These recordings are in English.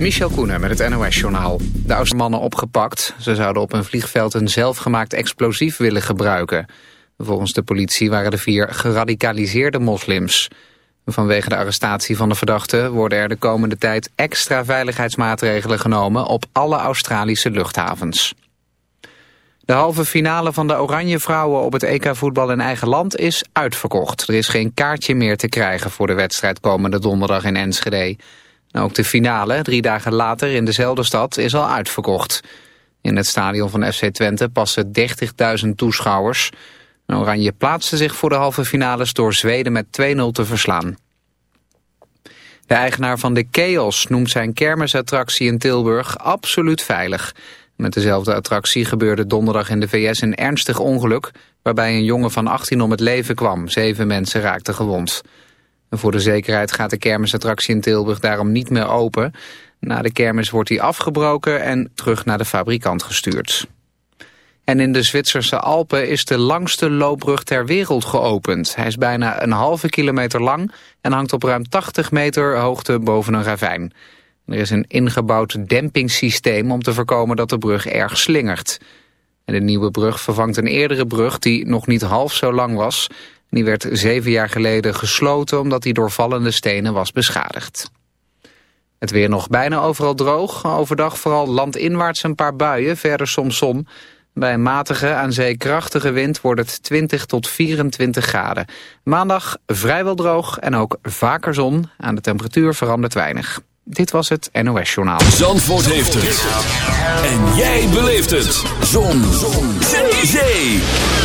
Michel Koenen met het NOS-journaal. De mannen opgepakt. Ze zouden op een vliegveld een zelfgemaakt explosief willen gebruiken. Volgens de politie waren de vier geradicaliseerde moslims. Vanwege de arrestatie van de verdachten worden er de komende tijd extra veiligheidsmaatregelen genomen op alle Australische luchthavens. De halve finale van de Oranje Vrouwen op het EK voetbal in eigen land is uitverkocht. Er is geen kaartje meer te krijgen voor de wedstrijd komende donderdag in Enschede. Nou, ook de finale, drie dagen later in dezelfde stad, is al uitverkocht. In het stadion van FC Twente passen 30.000 toeschouwers. Oranje plaatste zich voor de halve finales door Zweden met 2-0 te verslaan. De eigenaar van de Chaos noemt zijn kermisattractie in Tilburg absoluut veilig. Met dezelfde attractie gebeurde donderdag in de VS een ernstig ongeluk... waarbij een jongen van 18 om het leven kwam. Zeven mensen raakten gewond voor de zekerheid gaat de kermisattractie in Tilburg daarom niet meer open. Na de kermis wordt die afgebroken en terug naar de fabrikant gestuurd. En in de Zwitserse Alpen is de langste loopbrug ter wereld geopend. Hij is bijna een halve kilometer lang en hangt op ruim 80 meter hoogte boven een ravijn. Er is een ingebouwd dempingssysteem om te voorkomen dat de brug erg slingert. En de nieuwe brug vervangt een eerdere brug die nog niet half zo lang was. Die werd zeven jaar geleden gesloten omdat hij door vallende stenen was beschadigd. Het weer nog bijna overal droog. Overdag vooral landinwaarts een paar buien, verder soms zon. Bij een matige, aan zee krachtige wind wordt het 20 tot 24 graden. Maandag vrijwel droog en ook vaker zon. Aan de temperatuur verandert weinig. Dit was het NOS Journaal. Zandvoort heeft het. En jij beleeft het. Zon. zon.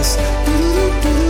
us.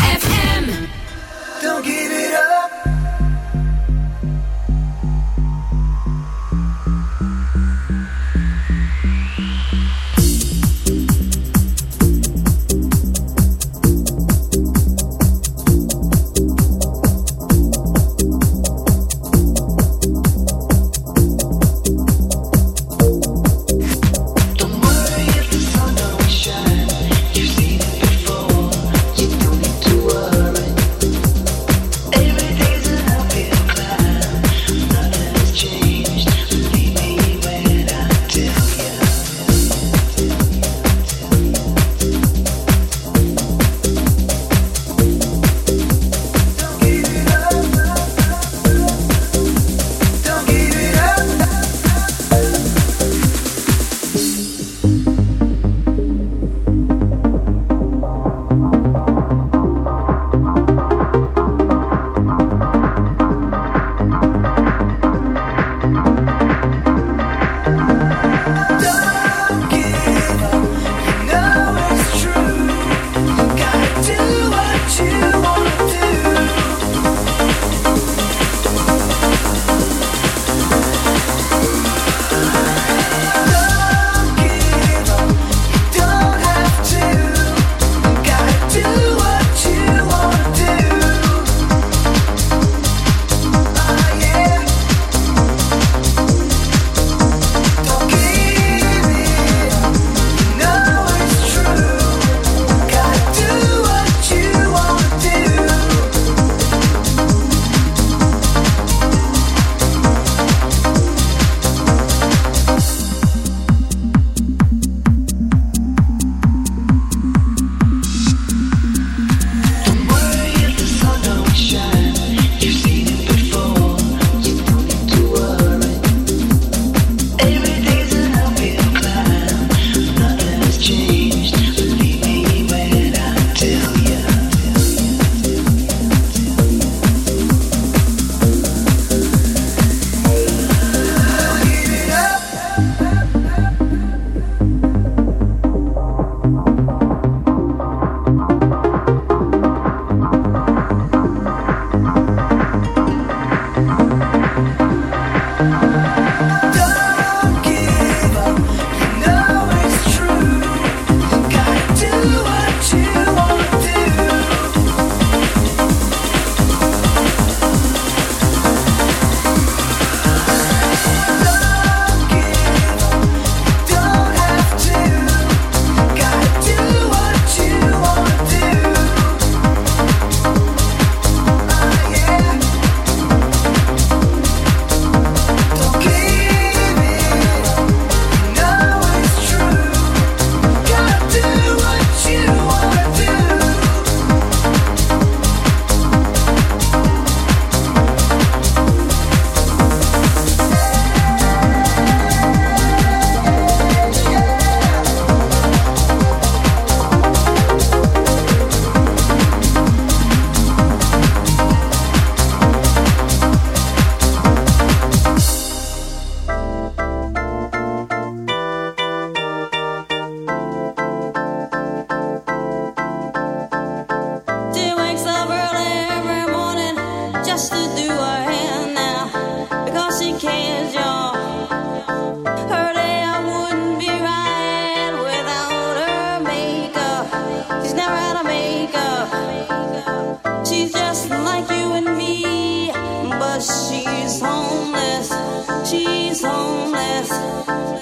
homeless.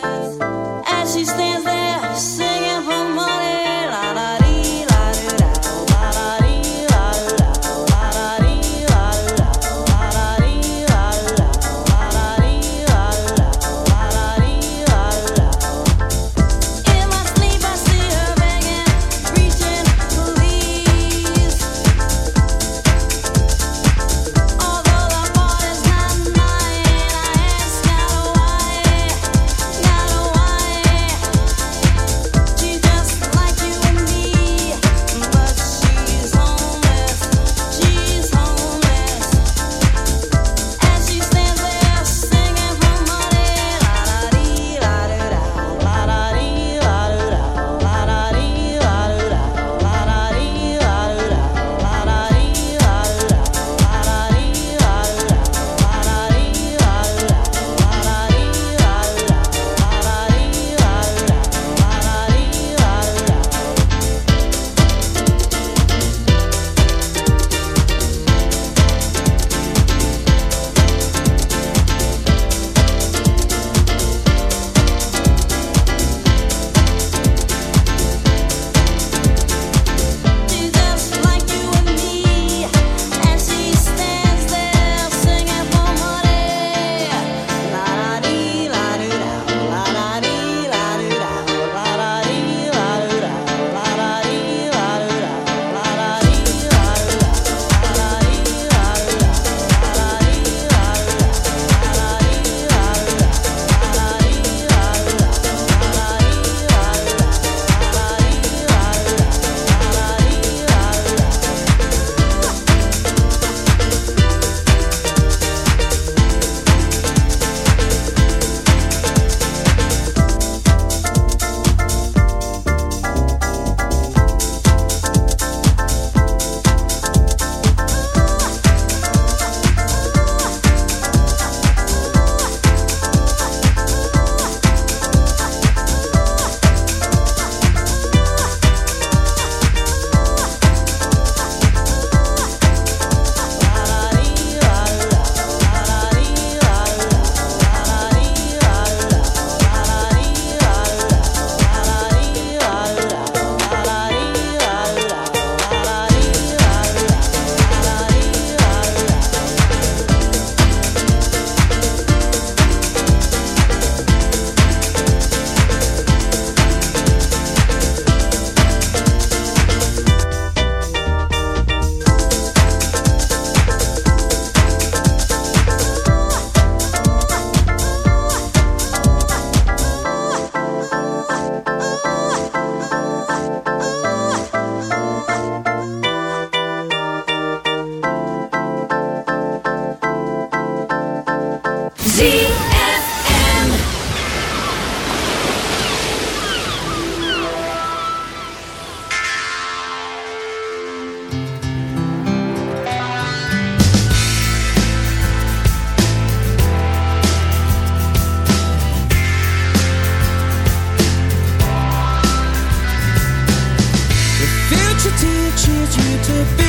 teach you to be